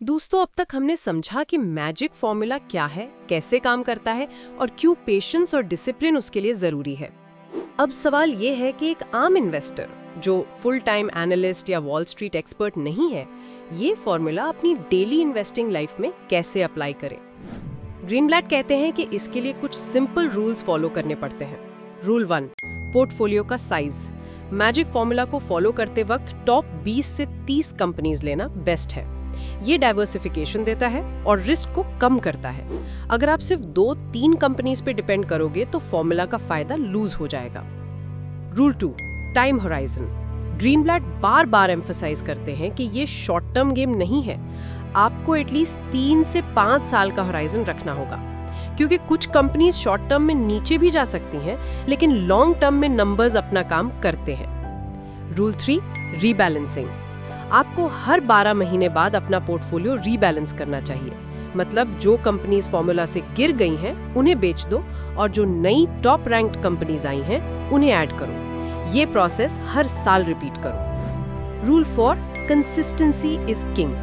दोस्तों, अब तक हमने समझा कि मैजिक फॉर्मूला क्या है, कैसे काम करता है और क्यों पेशेंस और डिसिप्लिन उसके लिए ज़रूरी है। अब सवाल ये है कि एक आम इन्वेस्टर जो फुल टाइम एनालिस्ट या वॉल स्ट्रीट एक्सपर्ट नहीं है, ये फॉर्मूला अपनी डेली इन्वेस्टिंग लाइफ में कैसे अप्लाई करे? ग्रीनब्लैट कहते हैं कि इसके लिए कुछ सिंपल रूल्स फॉलो करने पड़ते हैं। रूल वन पोर्टफोलियो का साइज़ मैजिक फॉर्मूला को फॉलो करते वक्त टॉप 20 से 30 कंपनीज़ लेना बेस्ट है। ये डाइवर्सिफिकेशन देता है और रिस्क को कम करता है। अगर आप सिर्फ़ दो तीन कंपनीज़ पे डिपेंड करोगे तो फॉर्मूला का फ़ायदा लूज हो जाएगा। Rule two time horizon Greenblatt बार बार एम्फोसाइज करते हैं कि ये शॉर्ट टर्म गेम नहीं है। आपको एटलीस्ट तीन से पाँच साल का होराइजन रखना होगा। क्योंकि कुछ कंपनीज़ शॉर्ट टर्म में नीचे भी जा सकती हैं, लेकिन लॉन्ग टर्म में नंबर्स अपना काम करते हैं। रूल थ्री रीबैलेंसिंग आपको हर 12 महीने बाद अपना पोर्टफोलियो रीबैलेंस करना चाहिए। मतलब जो कंपनीज़ फॉर्मूला से गिर गई हैं, उन्हें बेच दो और जो नई टॉप रैंक्ड कंपनीज़ आई हैं, उन्हें ऐड करो। ये प्रोसेस हर साल रिपीट करो। Rule four consistency is king.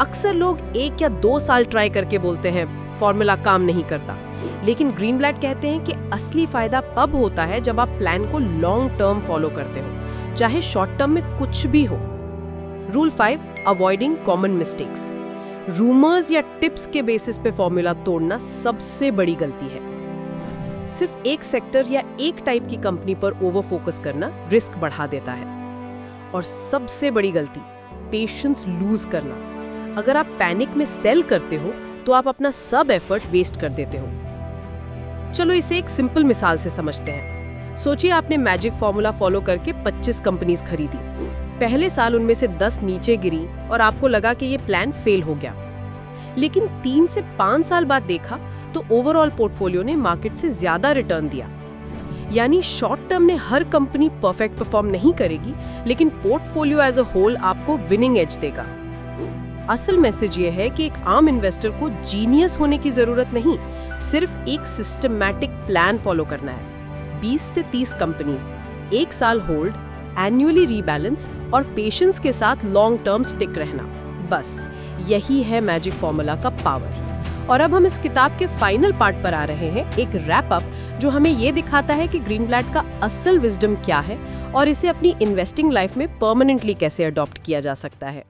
अक्सर लोग एक या दो साल ट्राई करके बोलते हैं, फॉर्मूला काम नहीं करता। लेकिन ग्रीन ब्लैड कहते हैं कि असली फ़ायदा तब होता है जब आप प्लान को लॉन्ग टर्म फॉलो करते हो, चाहे शॉर्ट टर्म में कुछ भी हो। Rule five avoiding common mistakes rumours या टिप्स के बेसिस पे फॉर्मूला तोड़ना सबसे बड़ी गलती है। सिर्फ़ एक सेक्टर या एक टाइप की कंपनी पर ओवर फोकस करना रिस्क बढ़ा देता है। और सबसे बड़ी गलती पेशेंस लूज करना। अगर आप पैनिक में सेल करते हो तो आप अपना सब एफर्ट वेस्ट कर देते हो। चलो इसे एक सिंपल मिसाल से समझते हैं। सोचिए आपने मैजिक फॉर्मूला फॉलो करके 25 कंपनीज़ खरीदी। पहले साल उनमें से 10 नीचे गिरी और आपको लगा कि ये प्लान फेल हो गया। लेकिन तीन से पाँच साल बाद देखा तो ओवरऑल पोर्टफोलियो ने मार्केट से ज़्यादा रिटर्न दिया। यानी शॉर्ट टर्म में हर कंपनी परफेक्ट परफॉर्म नहीं करेगी, लेकिन पोर्टफोलियो एज अ होल आपको विनिंग एज देगा। असल मैसेज ये है कि एक आम इन्वेस्टर को जीनियस होने की ज़रूरत नहीं, सिर्फ़ एक सिस्टमैटिक प्लान फॉलो करना है। 20 से 30 कंपनीज़ एक साल होल्ड एनुअली रीबैलेंस और पेशेंस के साथ लॉन्ग टर्म स्टिक रहना। बस, यही है मैजिक फॉर्मूला का पावर और अब हम इस किताब के फाइनल पार्ट पर आ रहे हैं, एक रैप अप जो हमें ये दिखाता है कि ग्रीन ब्लैड का असल विजडम क्या है और इसे अपनी इन्वेस्टिंग लाइफ में परमानेंटली कैसे अडॉप्ट किया जा सकता है।